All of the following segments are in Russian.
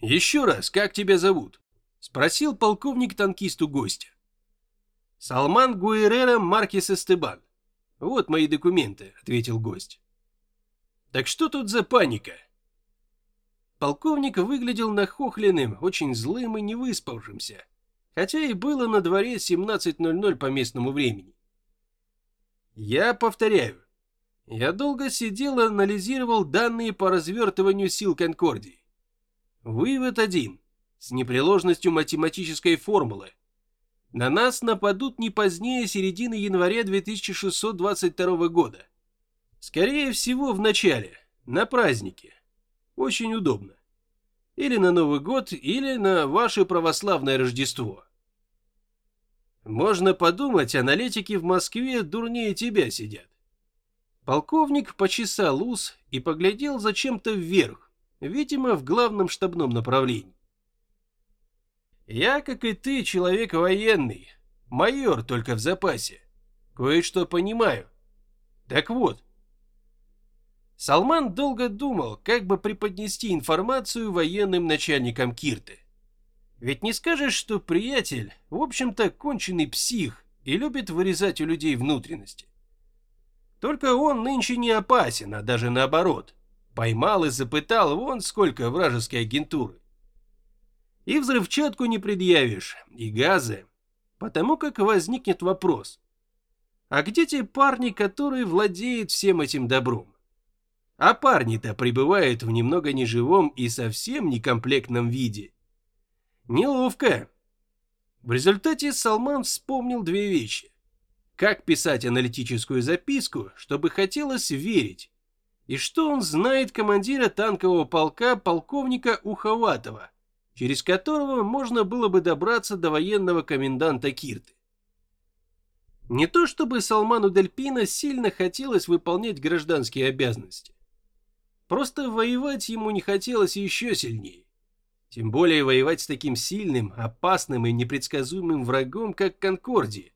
Еще раз, как тебя зовут? Спросил полковник танкисту гостя. Салман Гуэрера Маркес Эстебан. Вот мои документы, ответил гость. Так что тут за паника? Полковник выглядел нахохленным, очень злым и невыспавшимся, хотя и было на дворе 17.00 по местному времени. Я повторяю, я долго сидел и анализировал данные по развертыванию сил Конкордии. Вывод один, с непреложностью математической формулы. На нас нападут не позднее середины января 2622 года. Скорее всего, в начале, на празднике. Очень удобно. Или на Новый год, или на ваше православное Рождество. Можно подумать, аналитики в Москве дурнее тебя сидят. Полковник почесал ус и поглядел зачем-то вверх, видимо, в главном штабном направлении. Я, как и ты, человек военный, майор только в запасе. Кое-что понимаю. Так вот, Салман долго думал, как бы преподнести информацию военным начальникам Кирты. Ведь не скажешь, что приятель, в общем-то, конченый псих и любит вырезать у людей внутренности. Только он нынче не опасен, а даже наоборот. Поймал и запытал вон сколько вражеской агентуры. И взрывчатку не предъявишь, и газы. Потому как возникнет вопрос. А где те парни, которые владеют всем этим добром? А парни-то пребывают в немного неживом и совсем некомплектном виде. Неловко. В результате Салман вспомнил две вещи. Как писать аналитическую записку, чтобы хотелось верить, и что он знает командира танкового полка полковника Уховатова, через которого можно было бы добраться до военного коменданта Кирты. Не то чтобы Салману Дельпина сильно хотелось выполнять гражданские обязанности. Просто воевать ему не хотелось еще сильнее. Тем более воевать с таким сильным, опасным и непредсказуемым врагом, как Конкордия.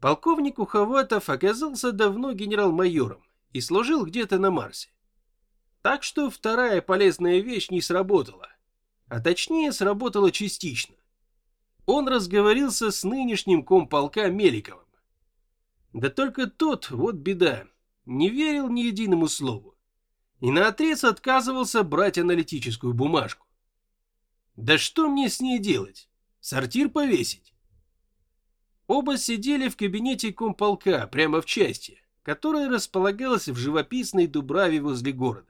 Полковник Уховатов оказался давно генерал-майором и служил где-то на Марсе. Так что вторая полезная вещь не сработала, а точнее сработала частично. Он разговорился с нынешним комполка Меликовым. Да только тот, вот беда, не верил ни единому слову и наотрез отказывался брать аналитическую бумажку. Да что мне с ней делать? Сортир повесить? Оба сидели в кабинете комполка прямо в части, которая располагалась в живописной Дубраве возле города.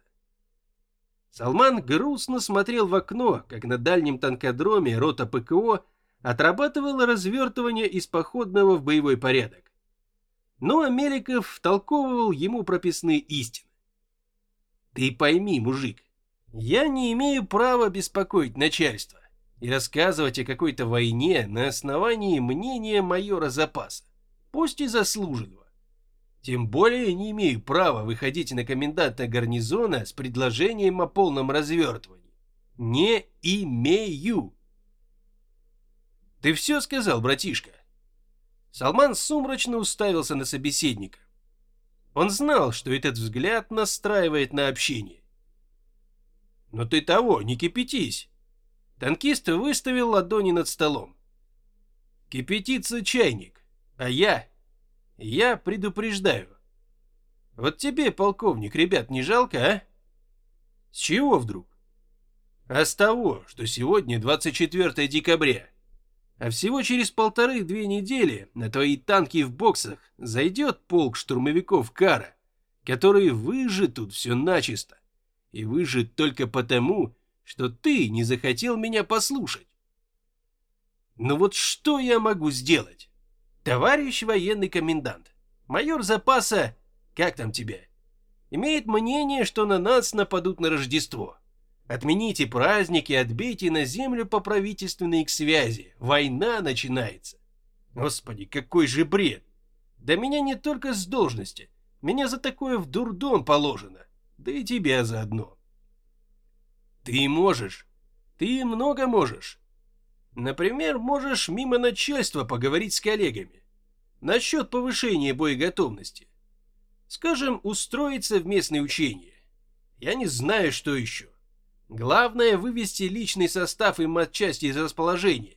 Салман грустно смотрел в окно, как на дальнем танкодроме рота ПКО отрабатывала развертывание из походного в боевой порядок. Но Амеликов втолковывал ему прописные истины. Ты пойми, мужик, я не имею права беспокоить начальство и рассказывать о какой-то войне на основании мнения майора запаса, пусть и заслуженного. Тем более не имею права выходить на коменданта гарнизона с предложением о полном развертывании. Не имею. Ты все сказал, братишка? Салман сумрачно уставился на собеседника. Он знал, что этот взгляд настраивает на общение. «Но ты того, не кипятись!» Танкист выставил ладони над столом. «Кипятится чайник, а я... я предупреждаю. Вот тебе, полковник, ребят, не жалко, а? С чего вдруг? А с того, что сегодня 24 декабря. А всего через полторы-две недели на твои танки в боксах зайдет полк штурмовиков Кара, которые выжжет все начисто. И выжжет только потому, что ты не захотел меня послушать. Ну вот что я могу сделать? Товарищ военный комендант, майор запаса, как там тебя, имеет мнение, что на нас нападут на Рождество. Отмените праздники, отбейте на землю по правительственной к связи. Война начинается. Господи, какой же бред. Да меня не только с должности. Меня за такое в дурдом положено. Да и тебя заодно. Ты можешь. Ты много можешь. Например, можешь мимо начальства поговорить с коллегами. Насчет повышения боеготовности. Скажем, устроить совместное учение. Я не знаю, что еще. Главное вывести личный состав и матчасти из расположения.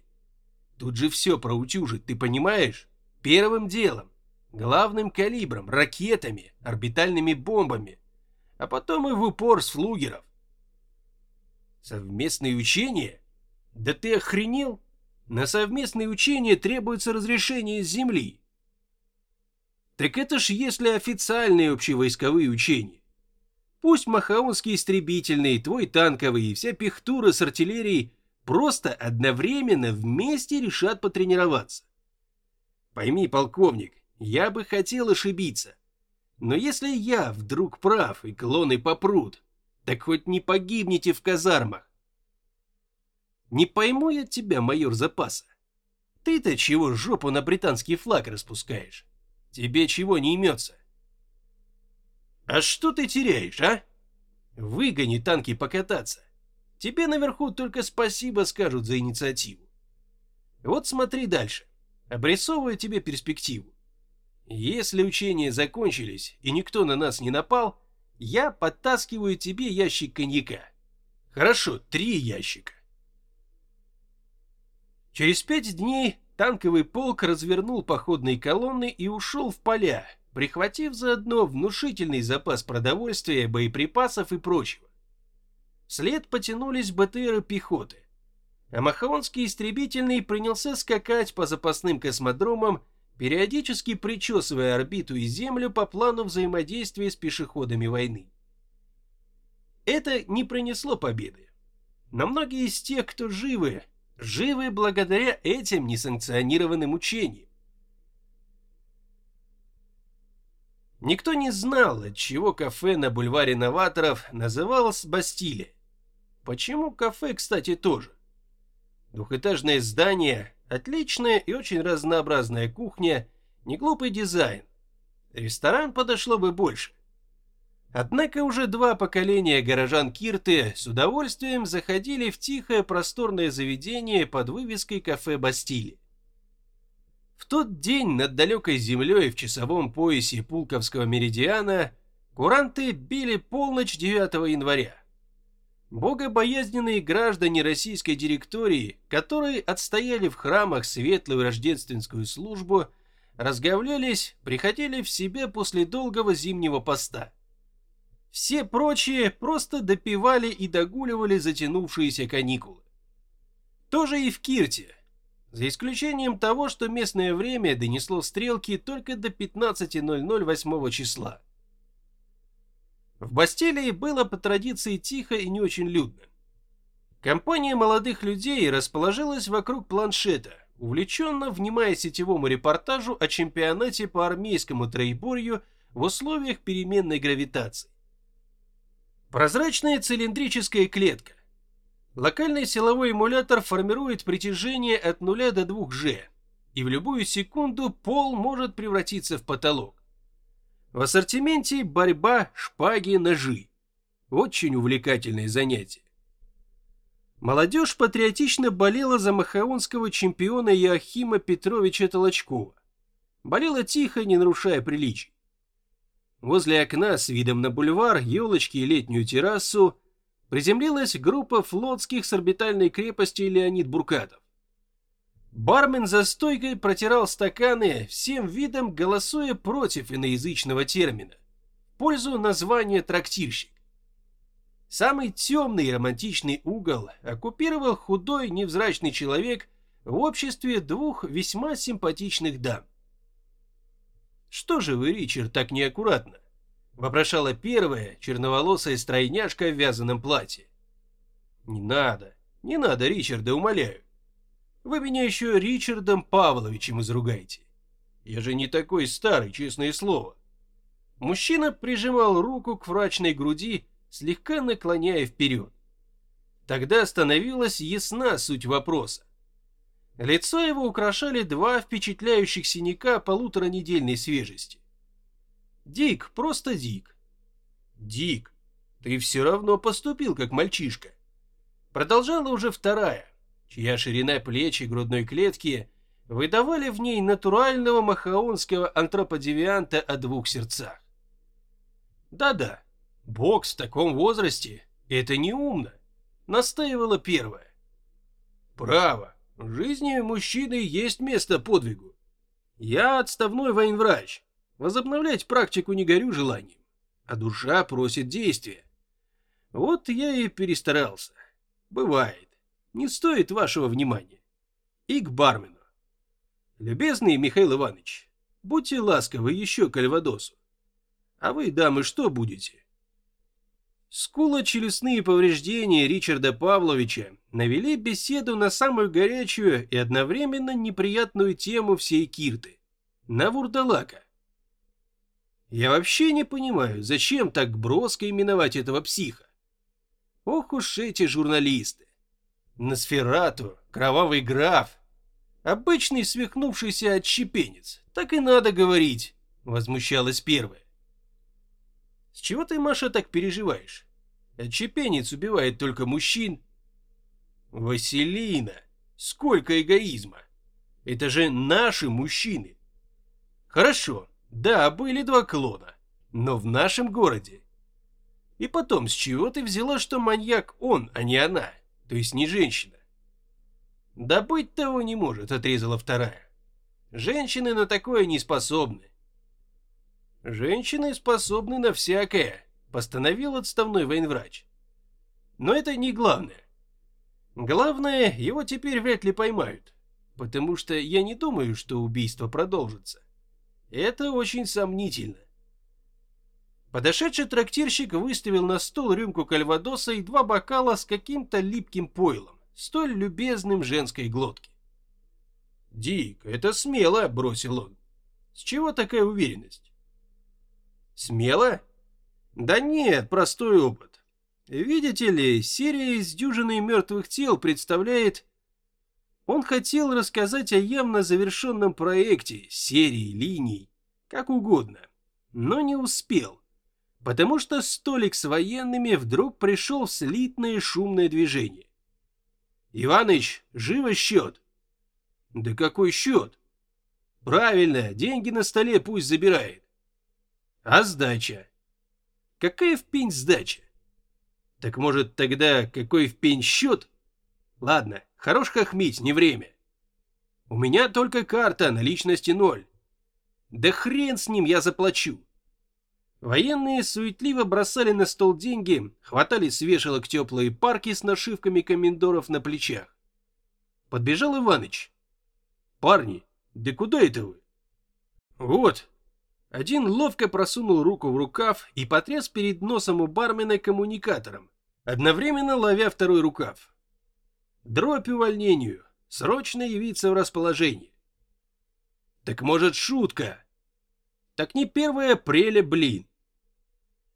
Тут же все проутюжит, ты понимаешь? Первым делом, главным калибром, ракетами, орбитальными бомбами, а потом и в упор с флугеров. Совместные учения? Да ты охренел? На совместные учения требуется разрешение с Земли. Так это ж если официальные общевойсковые учения. Пусть махаонский истребительный, твой танковый и вся пихтура с артиллерией просто одновременно вместе решат потренироваться. Пойми, полковник, я бы хотел ошибиться. Но если я вдруг прав и клоны попрут, так хоть не погибнете в казармах. Не пойму я тебя, майор запаса. Ты-то чего жопу на британский флаг распускаешь? Тебе чего не имется? А что ты теряешь, а? Выгони танки покататься. Тебе наверху только спасибо скажут за инициативу. Вот смотри дальше. Обрисовываю тебе перспективу. Если учения закончились и никто на нас не напал, я подтаскиваю тебе ящик коньяка. Хорошо, три ящика. Через пять дней танковый полк развернул походные колонны и ушел в поля, прихватив заодно внушительный запас продовольствия, боеприпасов и прочего. Вслед потянулись БТРы пехоты. А Махаонский истребительный принялся скакать по запасным космодромам, периодически причесывая орбиту и Землю по плану взаимодействия с пешеходами войны. Это не принесло победы. Но многие из тех, кто живы, живы благодаря этим несанкционированным учениям. Никто не знал, от чего кафе на бульваре Новаторов называлось Бастилия. Почему кафе, кстати, тоже? Двухэтажное здание, отличная и очень разнообразная кухня, неглупый дизайн. Ресторан подошло бы больше. Однако уже два поколения горожан Кирты с удовольствием заходили в тихое просторное заведение под вывеской кафе Бастили. В тот день над далекой землей в часовом поясе Пулковского меридиана куранты били полночь 9 января. Богобоязненные граждане российской директории, которые отстояли в храмах светлую рождественскую службу, разговлялись, приходили в себя после долгого зимнего поста. Все прочие просто допивали и догуливали затянувшиеся каникулы. Тоже и в Кирте, за исключением того, что местное время донесло стрелки только до 15.00 8 числа. В Бастилии было по традиции тихо и не очень людно. Компания молодых людей расположилась вокруг планшета, увлеченно внимая сетевому репортажу о чемпионате по армейскому троеборью в условиях переменной гравитации. Прозрачная цилиндрическая клетка, Локальный силовой эмулятор формирует притяжение от 0 до 2 G, и в любую секунду пол может превратиться в потолок. В ассортименте борьба, шпаги, ножи. Очень увлекательное занятие. Молодежь патриотично болела за махаонского чемпиона Яхима Петровича Толочкова. Болела тихо, не нарушая приличий. Возле окна с видом на бульвар, елочки и летнюю террасу приземлилась группа флотских с орбитальной крепости Леонид Буркатов. Бармен за стойкой протирал стаканы, всем видом голосуя против иноязычного термина, в пользу названия трактирщик. Самый темный и романтичный угол оккупировал худой невзрачный человек в обществе двух весьма симпатичных дам. «Что же вы, Ричард, так неаккуратно?» Вопрошала первая, черноволосая стройняшка в вязаном платье. «Не надо, не надо, Ричарда, умоляю. Вы меня еще Ричардом Павловичем изругаете. Я же не такой старый, честное слово». Мужчина прижимал руку к врачной груди, слегка наклоняя вперед. Тогда становилась ясна суть вопроса. Лицо его украшали два впечатляющих синяка полуторанедельной свежести. Дик, просто Дик. Дик, ты все равно поступил как мальчишка. Продолжала уже вторая, чья ширина плеч и грудной клетки выдавали в ней натурального махаонского антроподевианта о двух сердцах. Да-да, бокс в таком возрасте – это не умно, настаивала первая. Право, в жизни мужчины есть место подвигу. Я отставной военврач. Возобновлять практику не горю желанием, а душа просит действия. Вот я и перестарался. Бывает. Не стоит вашего внимания. И к бармену. Любезный Михаил Иванович, будьте ласковы еще к Альвадосу. А вы, дамы, что будете? Скуло-челюстные повреждения Ричарда Павловича навели беседу на самую горячую и одновременно неприятную тему всей Кирты – на вурдалака. Я вообще не понимаю, зачем так броско именовать этого психа. Ох уж эти журналисты. Носферату, кровавый граф, обычный свихнувшийся отщепенец, так и надо говорить, возмущалась первая. С чего ты, Маша, так переживаешь? Отчепенец убивает только мужчин. Василина, сколько эгоизма. Это же наши мужчины. Хорошо, да, были два клона, но в нашем городе. И потом, с чего ты взяла, что маньяк он, а не она, то есть не женщина? Да быть того не может, отрезала вторая. Женщины на такое не способны. Женщины способны на всякое, постановил отставной военврач. Но это не главное. Главное, его теперь вряд ли поймают, потому что я не думаю, что убийство продолжится. Это очень сомнительно. Подошедший трактирщик выставил на стол рюмку кальвадоса и два бокала с каким-то липким пойлом, столь любезным женской глотки. «Дик, это смело», — бросил он. «С чего такая уверенность?» Смело? Да нет, простой опыт. Видите ли, серия из дюжины мертвых тел представляет... Он хотел рассказать о явно завершенном проекте, серии, линий, как угодно, но не успел, потому что столик с военными вдруг пришел в слитное шумное движение. «Иваныч, живо счет!» «Да какой счет?» «Правильно, деньги на столе пусть забирает. А сдача? Какая в пень сдача? Так может тогда какой в пень счет? Ладно, хорош хохмить, не время. У меня только карта, наличности ноль. Да хрен с ним, я заплачу. Военные суетливо бросали на стол деньги, хватали с вешалок теплые парки с нашивками комендоров на плечах. Подбежал Иваныч. «Парни, да куда это вы?» «Вот, один ловко просунул руку в рукав и потряс перед носом у бармена коммуникатором, одновременно ловя второй рукав. Дробь увольнению. Срочно явиться в расположение. Так может шутка? Так не 1 апреля, блин.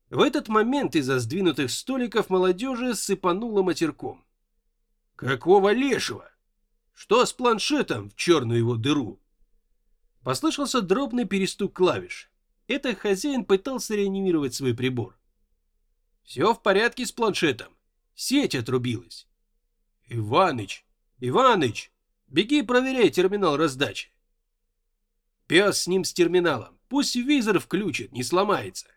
В этот момент из-за сдвинутых столиков молодежи сыпануло матерком. Какого лешего? Что с планшетом в черную его дыру? Послышался дробный перестук клавиш. Это хозяин пытался реанимировать свой прибор. Все в порядке с планшетом. Сеть отрубилась. Иваныч, Иваныч, беги проверяй терминал раздачи. Пес с ним с терминалом. Пусть визор включит, не сломается.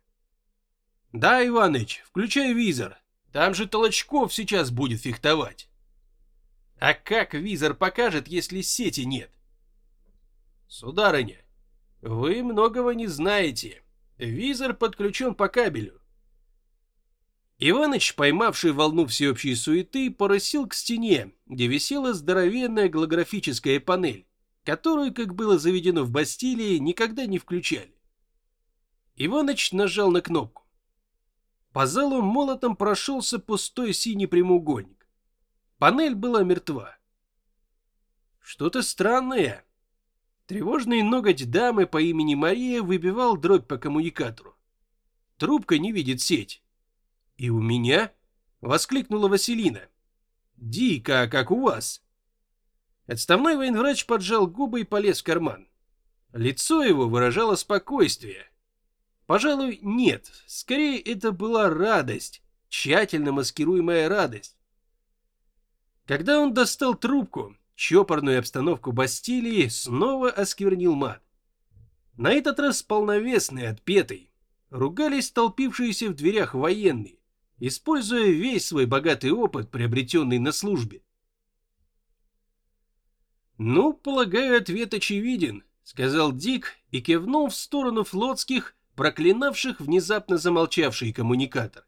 Да, Иваныч, включай визор. Там же Толочков сейчас будет фехтовать. А как визор покажет, если сети нет? Сударыня, вы многого не знаете. Визор подключен по кабелю. Иваныч, поймавший волну всеобщей суеты, порысил к стене, где висела здоровенная голографическая панель, которую, как было заведено в Бастилии, никогда не включали. Иваныч нажал на кнопку. По залу молотом прошелся пустой синий прямоугольник. Панель была мертва. Что-то странное, Тревожный ноготь дамы по имени Мария выбивал дробь по коммуникатору. Трубка не видит сеть. «И у меня?» — воскликнула Василина. «Дико, как у вас!» Отставной военврач поджал губы и полез в карман. Лицо его выражало спокойствие. Пожалуй, нет, скорее это была радость, тщательно маскируемая радость. Когда он достал трубку, чопорную обстановку Бастилии снова осквернил мат. На этот раз полновесный, отпетый. Ругались толпившиеся в дверях военные, используя весь свой богатый опыт, приобретенный на службе. «Ну, полагаю, ответ очевиден», — сказал Дик и кивнул в сторону флотских, проклинавших внезапно замолчавший коммуникатор.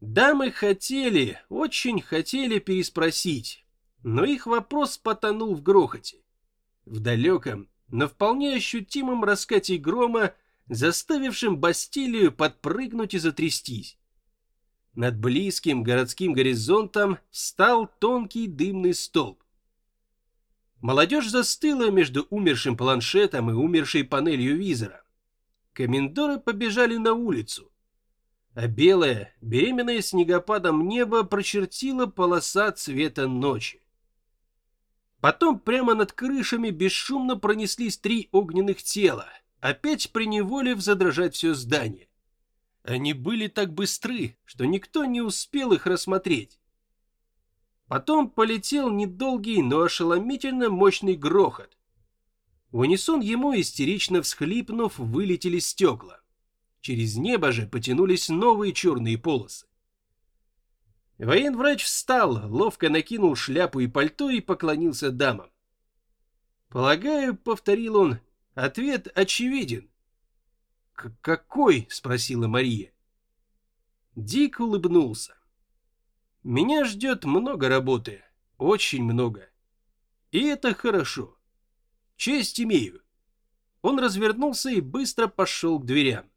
Дамы хотели, очень хотели переспросить, но их вопрос потонул в грохоте. В далеком, но вполне ощутимом раскате грома, заставившем Бастилию подпрыгнуть и затрястись. Над близким городским горизонтом встал тонкий дымный столб. Молодежь застыла между умершим планшетом и умершей панелью визора. Комендоры побежали на улицу, а белое, беременное снегопадом небо прочертило полоса цвета ночи. Потом прямо над крышами бесшумно пронеслись три огненных тела, опять приневолив задрожать все здание. Они были так быстры, что никто не успел их рассмотреть. Потом полетел недолгий, но ошеломительно мощный грохот. В унисон ему, истерично всхлипнув, вылетели стекла. Через небо же потянулись новые черные полосы. Военврач встал, ловко накинул шляпу и пальто и поклонился дамам. «Полагаю, — повторил он, — ответ очевиден». «Какой?» — спросила Мария. Дик улыбнулся. «Меня ждет много работы, очень много. И это хорошо. Честь имею». Он развернулся и быстро пошел к дверям.